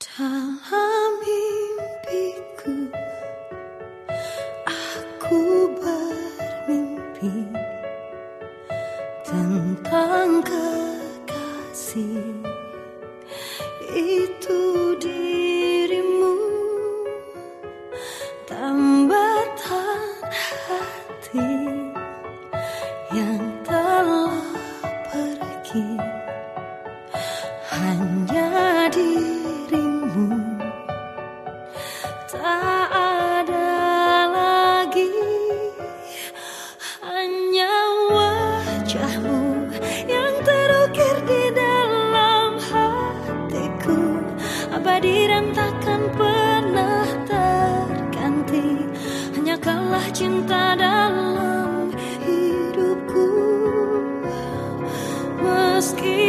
Dalam mimpiku Aku bermimpi Tentang kekasih. Itu dirimu Tambatan hati Yang telah pergi. Hanya di cinta dalam hidupku. Meski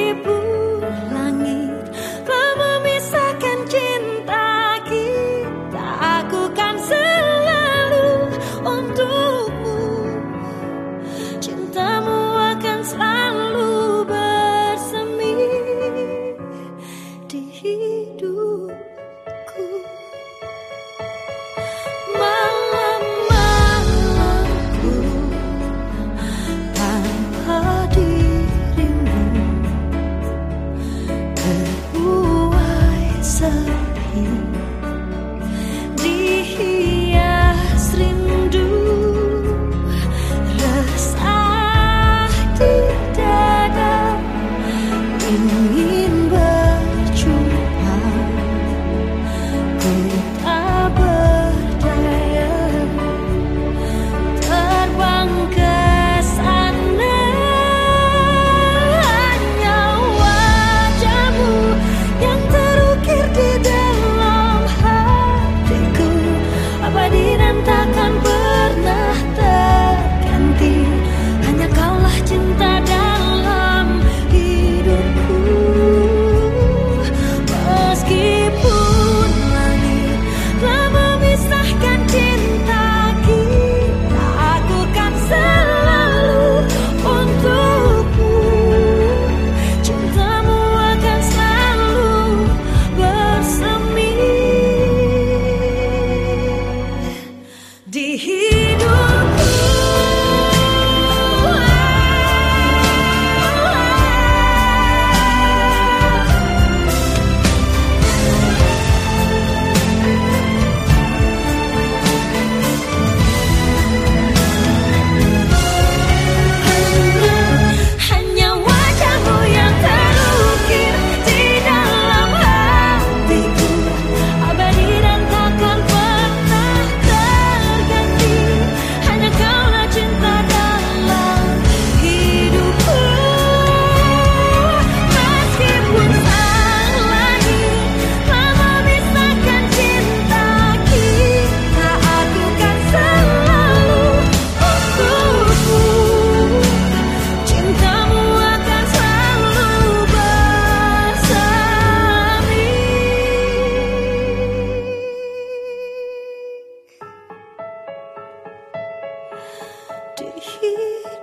here 一